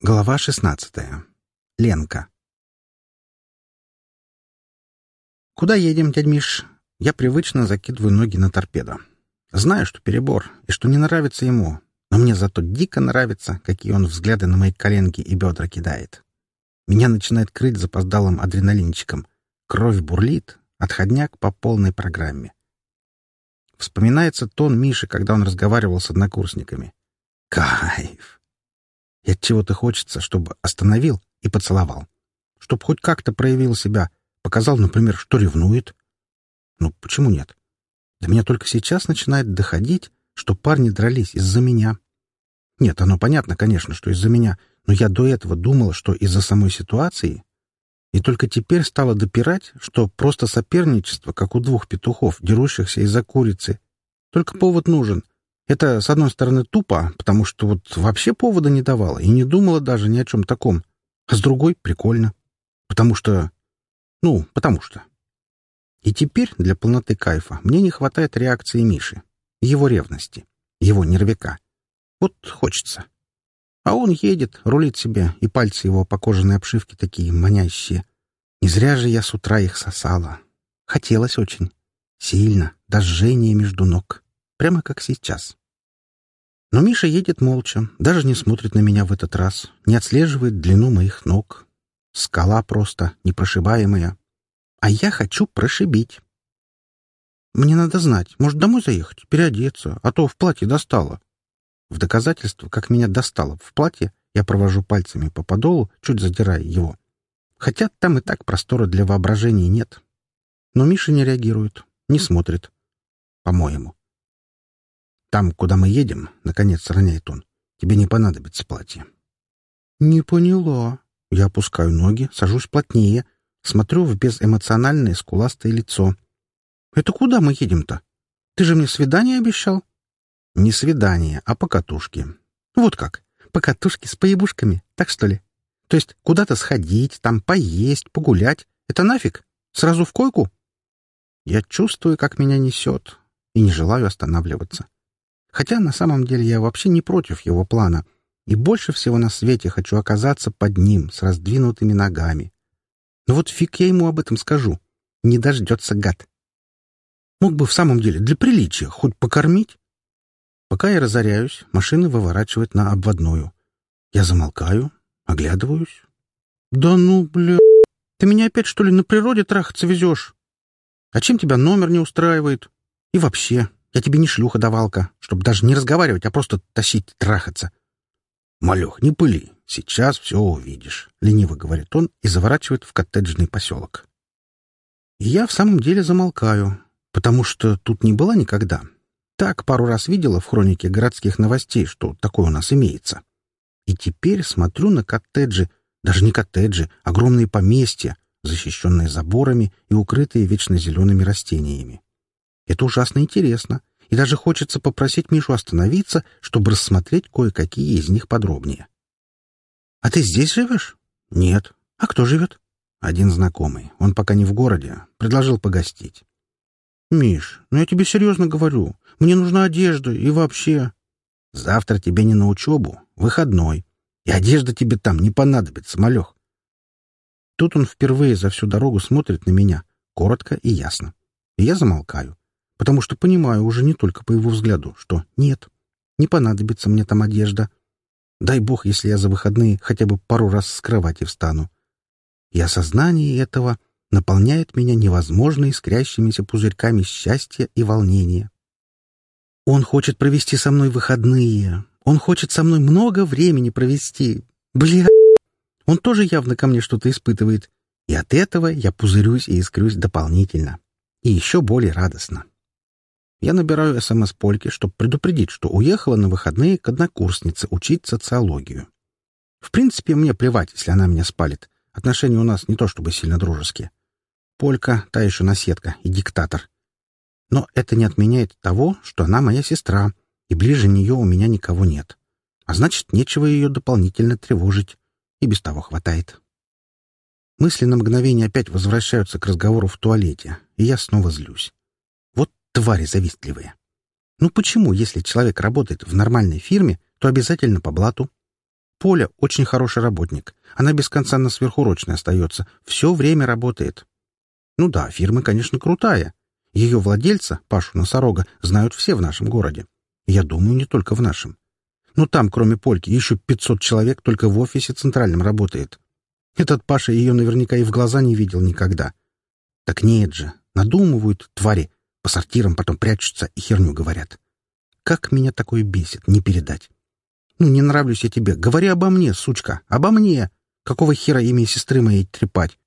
Глава шестнадцатая. Ленка. «Куда едем, дядь Миш?» Я привычно закидываю ноги на торпедо. Знаю, что перебор, и что не нравится ему, но мне зато дико нравится, какие он взгляды на мои коленки и бедра кидает. Меня начинает крыть запоздалым адреналинчиком. Кровь бурлит, отходняк по полной программе. Вспоминается тон Миши, когда он разговаривал с однокурсниками. Кайф! И от чего-то хочется, чтобы остановил и поцеловал. Чтоб хоть как-то проявил себя, показал, например, что ревнует. Ну, почему нет? До меня только сейчас начинает доходить, что парни дрались из-за меня. Нет, оно понятно, конечно, что из-за меня, но я до этого думала, что из-за самой ситуации. И только теперь стало допирать, что просто соперничество, как у двух петухов, дерущихся из-за курицы. Только повод нужен — это, с одной стороны, тупо, потому что вот вообще повода не давала и не думала даже ни о чем таком. А с другой — прикольно. Потому что... Ну, потому что... И теперь для полноты кайфа мне не хватает реакции Миши, его ревности, его нервяка. Вот хочется. А он едет, рулит себе, и пальцы его по кожаной обшивке такие манящие. Не зря же я с утра их сосала. Хотелось очень. Сильно, до жжения между ног. Прямо как сейчас. Но Миша едет молча, даже не смотрит на меня в этот раз, не отслеживает длину моих ног. Скала просто, непрошибаемая. А я хочу прошибить. Мне надо знать, может, домой заехать, переодеться, а то в платье достало. В доказательство, как меня достало в платье, я провожу пальцами по подолу, чуть задирая его. Хотя там и так простора для воображения нет. Но Миша не реагирует, не смотрит. По-моему. Там, куда мы едем, — наконец роняет он, — тебе не понадобится платье. — Не поняла. Я опускаю ноги, сажусь плотнее, смотрю в безэмоциональное скуластое лицо. — Это куда мы едем-то? Ты же мне свидание обещал? — Не свидание, а покатушки. — Вот как? Покатушки с поебушками, так что ли? То есть куда-то сходить, там поесть, погулять. Это нафиг? Сразу в койку? Я чувствую, как меня несет, и не желаю останавливаться. Хотя на самом деле я вообще не против его плана, и больше всего на свете хочу оказаться под ним с раздвинутыми ногами. Но вот фиг я ему об этом скажу. Не дождется гад. Мог бы в самом деле для приличия хоть покормить. Пока я разоряюсь, машина выворачивает на обводную. Я замолкаю, оглядываюсь. «Да ну, бля... Ты меня опять, что ли, на природе трахаться везешь? А чем тебя номер не устраивает? И вообще, я тебе не шлюха-давалка, чтобы даже не разговаривать, а просто тащить, трахаться. — Малех, не пыли. Сейчас все увидишь, — лениво говорит он и заворачивает в коттеджный поселок. И я в самом деле замолкаю, потому что тут не была никогда. Так пару раз видела в хронике городских новостей, что такое у нас имеется. И теперь смотрю на коттеджи, даже не коттеджи, огромные поместья, защищенные заборами и укрытые вечно зелеными растениями. Это ужасно интересно, и даже хочется попросить Мишу остановиться, чтобы рассмотреть кое-какие из них подробнее. — А ты здесь живешь? — Нет. — А кто живет? — Один знакомый. Он пока не в городе. Предложил погостить. — Миш, ну я тебе серьезно говорю. Мне нужна одежда и вообще... — Завтра тебе не на учебу, выходной. И одежда тебе там не понадобится, малех. Тут он впервые за всю дорогу смотрит на меня, коротко и ясно. И я замолкаю потому что понимаю уже не только по его взгляду, что нет, не понадобится мне там одежда. Дай бог, если я за выходные хотя бы пару раз с кровати встану. И осознание этого наполняет меня невозможно искрящимися пузырьками счастья и волнения. Он хочет провести со мной выходные. Он хочет со мной много времени провести. Бля! Он тоже явно ко мне что-то испытывает. И от этого я пузырюсь и искрюсь дополнительно. И еще более радостно. Я набираю СМС Польке, чтобы предупредить, что уехала на выходные к однокурснице учить социологию. В принципе, мне плевать, если она меня спалит. Отношения у нас не то чтобы сильно дружеские. Полька — та еще наседка и диктатор. Но это не отменяет того, что она моя сестра, и ближе нее у меня никого нет. А значит, нечего ее дополнительно тревожить. И без того хватает. Мысли на мгновение опять возвращаются к разговору в туалете, и я снова злюсь. Твари завистливые. Ну почему, если человек работает в нормальной фирме, то обязательно по блату? Поля очень хороший работник. Она без конца на сверхурочной остается. Все время работает. Ну да, фирма, конечно, крутая. Ее владельца, Пашу Носорога, знают все в нашем городе. Я думаю, не только в нашем. Ну там, кроме Польки, еще 500 человек только в офисе центральном работает. Этот Паша ее наверняка и в глаза не видел никогда. Так нет же, надумывают, твари, по сортирам потом прячутся и херню говорят. Как меня такое бесит, не передать. Ну, не нравлюсь я тебе. Говори обо мне, сучка, обо мне. Какого хера имя сестры моей трепать?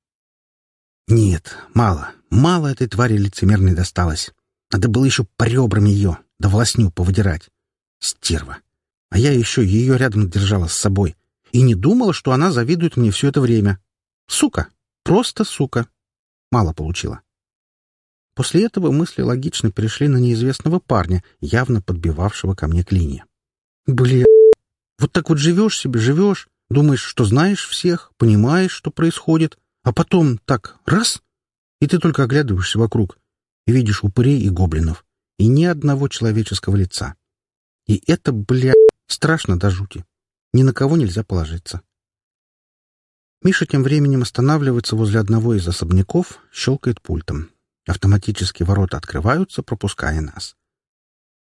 Нет, мало, мало этой твари лицемерной досталось. Надо было еще по ребрам ее, да волосню повыдирать. Стерва. А я еще ее рядом держала с собой. И не думала, что она завидует мне все это время. Сука. Просто сука. Мало получила. После этого мысли логично перешли на неизвестного парня, явно подбивавшего ко мне клинья. Бля, вот так вот живешь себе, живешь, думаешь, что знаешь всех, понимаешь, что происходит, а потом так раз — и ты только оглядываешься вокруг и видишь упырей и гоблинов, и ни одного человеческого лица. И это, бля, страшно до жути. Ни на кого нельзя положиться. Миша тем временем останавливается возле одного из особняков, щелкает пультом. Автоматически ворота открываются, пропуская нас.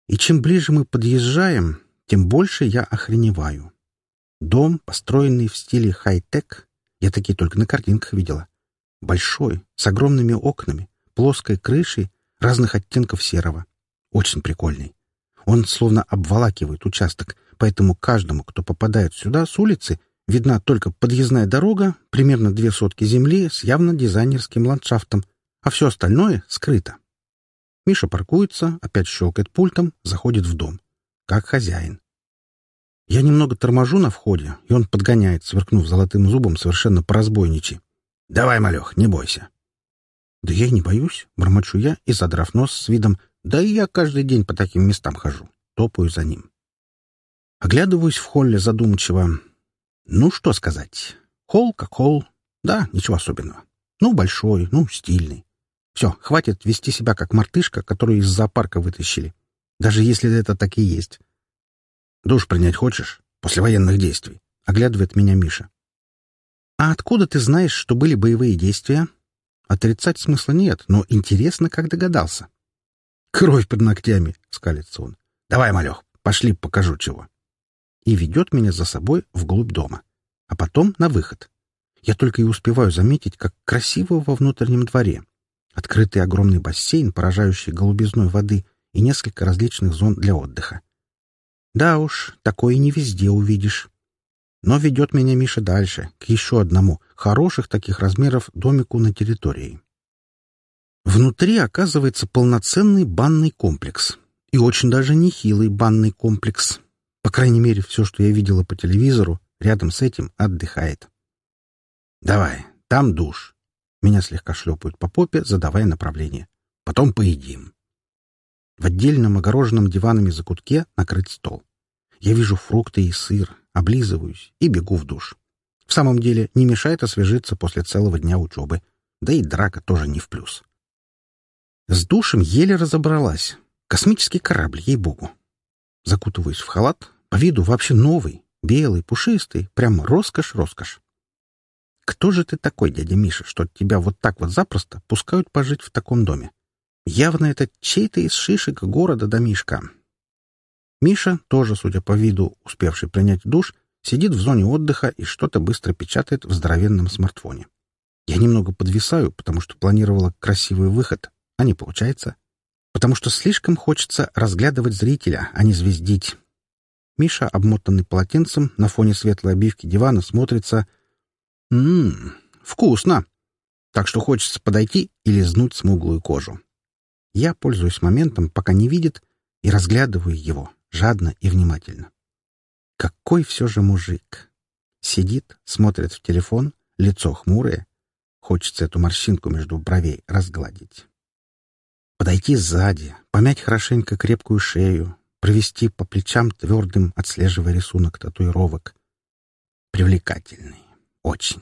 И чем ближе мы подъезжаем, тем больше я охреневаю. Дом, построенный в стиле хай-тек, я такие только на картинках видела. Большой, с огромными окнами, плоской крышей, разных оттенков серого. Очень прикольный. Он словно обволакивает участок, поэтому каждому, кто попадает сюда с улицы, видна только подъездная дорога, примерно две сотки земли с явно дизайнерским ландшафтом, а все остальное скрыто. Миша паркуется, опять щелкает пультом, заходит в дом. Как хозяин. Я немного торможу на входе, и он подгоняет, сверкнув золотым зубом совершенно по-разбойничьи. «Давай, малех, не бойся». «Да я и не боюсь», — бормочу я и, задрав нос с видом, «да и я каждый день по таким местам хожу». Топаю за ним. Оглядываюсь в холле задумчиво. Ну, что сказать. Холл как холл. Да, ничего особенного. Ну, большой, ну, стильный. Все, хватит вести себя как мартышка, которую из зоопарка вытащили. Даже если это так и есть. Душ принять хочешь? После военных действий. Оглядывает меня Миша. А откуда ты знаешь, что были боевые действия? Отрицать смысла нет, но интересно, как догадался. Кровь под ногтями, скалится он. Давай, малех, пошли, покажу чего. И ведет меня за собой вглубь дома. А потом на выход. Я только и успеваю заметить, как красиво во внутреннем дворе. Открытый огромный бассейн, поражающий голубизной воды, и несколько различных зон для отдыха. Да уж, такое не везде увидишь. Но ведет меня Миша дальше, к еще одному, хороших таких размеров домику на территории. Внутри оказывается полноценный банный комплекс. И очень даже нехилый банный комплекс. По крайней мере, все, что я видела по телевизору, рядом с этим отдыхает. «Давай, там душ». Меня слегка шлепают по попе, задавая направление. «Потом поедим». В отдельном огороженном диванами закутке накрыт стол. Я вижу фрукты и сыр, облизываюсь и бегу в душ. В самом деле не мешает освежиться после целого дня учебы. Да и драка тоже не в плюс. С душем еле разобралась. Космический корабль, ей-богу. Закутываюсь в халат, по виду вообще новый, белый, пушистый, прямо роскошь-роскошь. Кто же ты такой, дядя Миша, что тебя вот так вот запросто пускают пожить в таком доме? Явно это чей-то из шишек города домишка. Миша, тоже, судя по виду, успевший принять душ, сидит в зоне отдыха и что-то быстро печатает в здоровенном смартфоне. Я немного подвисаю, потому что планировала красивый выход, а не получается. Потому что слишком хочется разглядывать зрителя, а не звездить. Миша, обмотанный полотенцем, на фоне светлой обивки дивана смотрится... Ммм, вкусно! Так что хочется подойти и лизнуть смуглую кожу. Я пользуюсь моментом, пока не видит, и разглядываю его, жадно и внимательно. Какой все же мужик! Сидит, смотрит в телефон, лицо хмурое. Хочется эту морщинку между бровей разгладить. Подойти сзади, помять хорошенько крепкую шею, провести по плечам твердым, отслеживая рисунок татуировок. Привлекательный. Очень.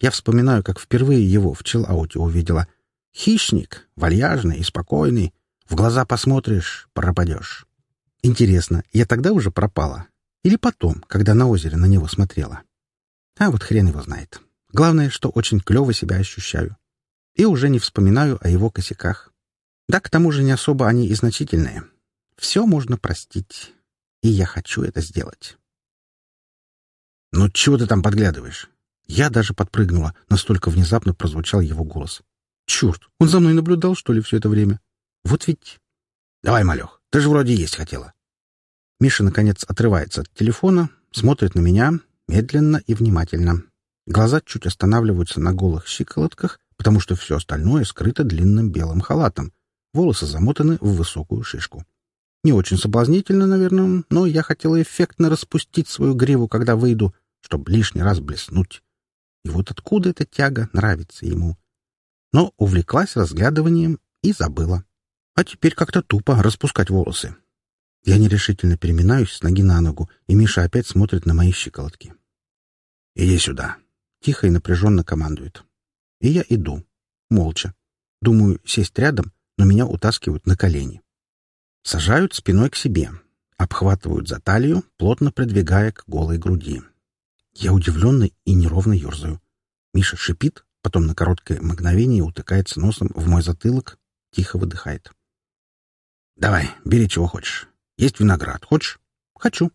Я вспоминаю, как впервые его в чиллауте увидела — Хищник, вальяжный и спокойный. В глаза посмотришь — пропадешь. Интересно, я тогда уже пропала? Или потом, когда на озере на него смотрела. А вот хрен его знает. Главное, что очень клево себя ощущаю. И уже не вспоминаю о его косяках. Да, к тому же не особо они и значительные. Все можно простить. И я хочу это сделать. «Ну, чего ты там подглядываешь?» Я даже подпрыгнула, настолько внезапно прозвучал его голос. «Черт, он за мной наблюдал, что ли, все это время? Вот ведь...» «Давай, малех, ты же вроде есть хотела». Миша, наконец, отрывается от телефона, смотрит на меня, медленно и внимательно. Глаза чуть останавливаются на голых щиколотках, потому что все остальное скрыто длинным белым халатом. Волосы замотаны в высокую шишку. Не очень соблазнительно, наверное, но я хотела эффектно распустить свою гриву, когда выйду, чтобы лишний раз блеснуть. И вот откуда эта тяга нравится ему. Но увлеклась разглядыванием и забыла. А теперь как-то тупо распускать волосы. Я нерешительно переминаюсь с ноги на ногу, и Миша опять смотрит на мои щиколотки. «Иди сюда!» — тихо и напряженно командует. И я иду, молча. Думаю, сесть рядом, но меня утаскивают на колени. Сажают спиной к себе, обхватывают за талию, плотно придвигая к голой груди. Я удивленно и неровно ерзаю. Миша шипит, потом на короткое мгновение утыкается носом в мой затылок, тихо выдыхает. «Давай, бери чего хочешь. Есть виноград. Хочешь?» «Хочу».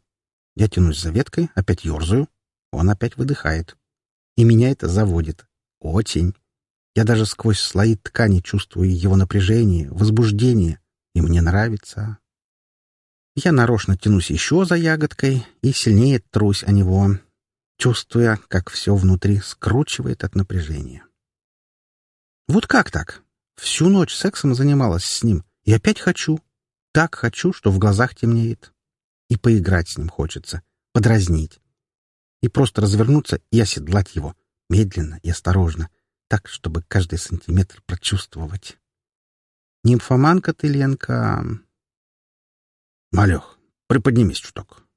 Я тянусь за веткой, опять ерзаю. Он опять выдыхает. И меня это заводит. Очень. Я даже сквозь слои ткани чувствую его напряжение, возбуждение, и мне нравится. Я нарочно тянусь еще за ягодкой и сильнее трусь о него, чувствуя, как все внутри скручивает от напряжения. Вот как так? Всю ночь сексом занималась с ним, и опять хочу. Так хочу, что в глазах темнеет. И поиграть с ним хочется, подразнить. И просто развернуться и оседлать его, медленно и осторожно, так, чтобы каждый сантиметр прочувствовать. Нимфоманка ты, Ленка. Малех, приподнимись чуток.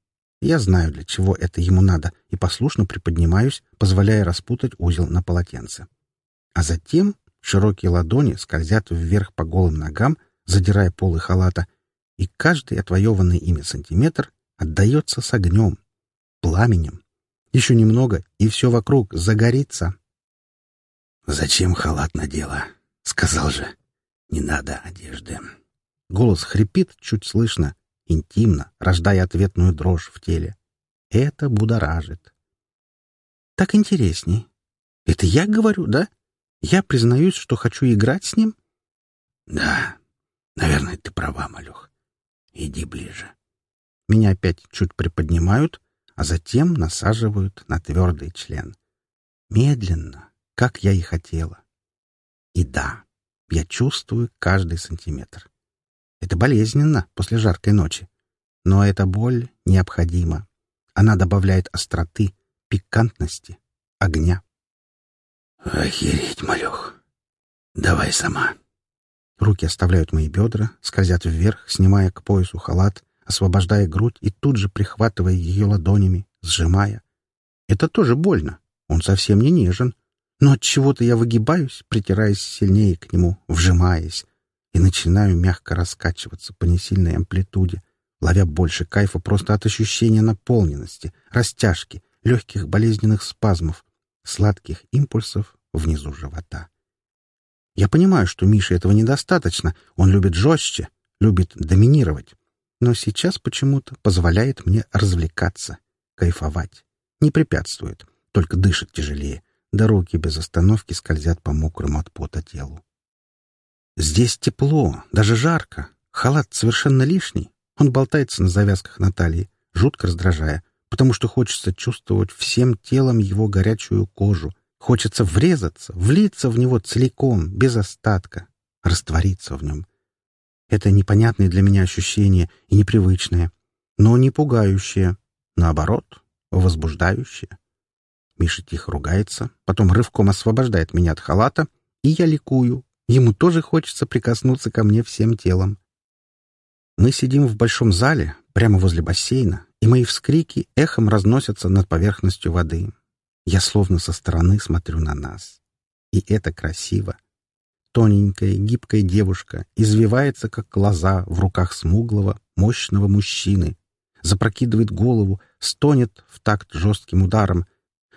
Я знаю, для чего это ему надо, и послушно приподнимаюсь, позволяя распутать узел на полотенце. А затем широкие ладони скользят вверх по голым ногам, задирая полы халата, и каждый отвоеванный ими сантиметр отдается с огнем, пламенем. Еще немного, и все вокруг загорится. «Зачем халат надела?» — сказал же. Не надо одежды. Голос хрипит чуть слышно, интимно, рождая ответную дрожь в теле. Это будоражит. Так интересней. Это я говорю, да? Я признаюсь, что хочу играть с ним? Да, наверное, ты права, Малюх. Иди ближе. Меня опять чуть приподнимают, а затем насаживают на твердый член. Медленно, как я и хотела. И да, я чувствую каждый сантиметр. Это болезненно после жаркой ночи. Но эта боль необходима. Она добавляет остроты, пикантности, огня. «Охереть, малех! Давай сама!» Руки оставляют мои бедра, скользят вверх, снимая к поясу халат, освобождая грудь и тут же прихватывая ее ладонями, сжимая. Это тоже больно. Он совсем не нежен но от чего-то я выгибаюсь, притираясь сильнее к нему, вжимаясь, и начинаю мягко раскачиваться по несильной амплитуде, ловя больше кайфа просто от ощущения наполненности, растяжки, легких болезненных спазмов, сладких импульсов внизу живота. Я понимаю, что Мише этого недостаточно, он любит жестче, любит доминировать, но сейчас почему-то позволяет мне развлекаться, кайфовать, не препятствует, только дышит тяжелее, да руки без остановки скользят по мокрому от пота телу. Здесь тепло, даже жарко. Халат совершенно лишний. Он болтается на завязках Натальи, жутко раздражая, потому что хочется чувствовать всем телом его горячую кожу. Хочется врезаться, влиться в него целиком, без остатка, раствориться в нем. Это непонятное для меня ощущение и непривычное, но не пугающее, наоборот, возбуждающее. Миша тихо ругается, потом рывком освобождает меня от халата, и я ликую. Ему тоже хочется прикоснуться ко мне всем телом. Мы сидим в большом зале, прямо возле бассейна, и мои вскрики эхом разносятся над поверхностью воды. Я словно со стороны смотрю на нас. И это красиво. Тоненькая, гибкая девушка извивается, как глаза в руках смуглого, мощного мужчины, запрокидывает голову, стонет в такт жестким ударом,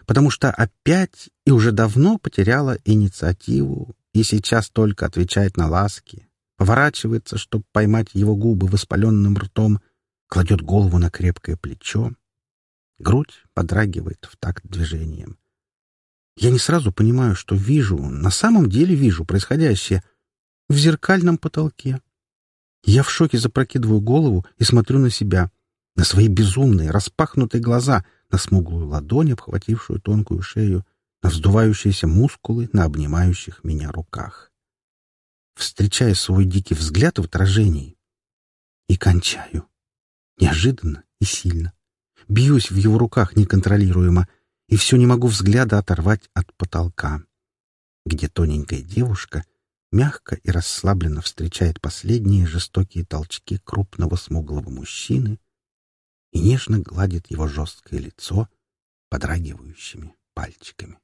потому что опять и уже давно потеряла инициативу и сейчас только отвечает на ласки, поворачивается, чтобы поймать его губы воспаленным ртом, кладет голову на крепкое плечо. Грудь подрагивает в такт движением. Я не сразу понимаю, что вижу, на самом деле вижу происходящее в зеркальном потолке. Я в шоке запрокидываю голову и смотрю на себя, на свои безумные, распахнутые глаза, на смуглую ладонь, обхватившую тонкую шею, на вздувающиеся мускулы на обнимающих меня руках. Встречая свой дикий взгляд в отражении и кончаю. Неожиданно и сильно. Бьюсь в его руках неконтролируемо, и все не могу взгляда оторвать от потолка, где тоненькая девушка мягко и расслабленно встречает последние жестокие толчки крупного смуглого мужчины и нежно гладит его жесткое лицо подрагивающими пальчиками.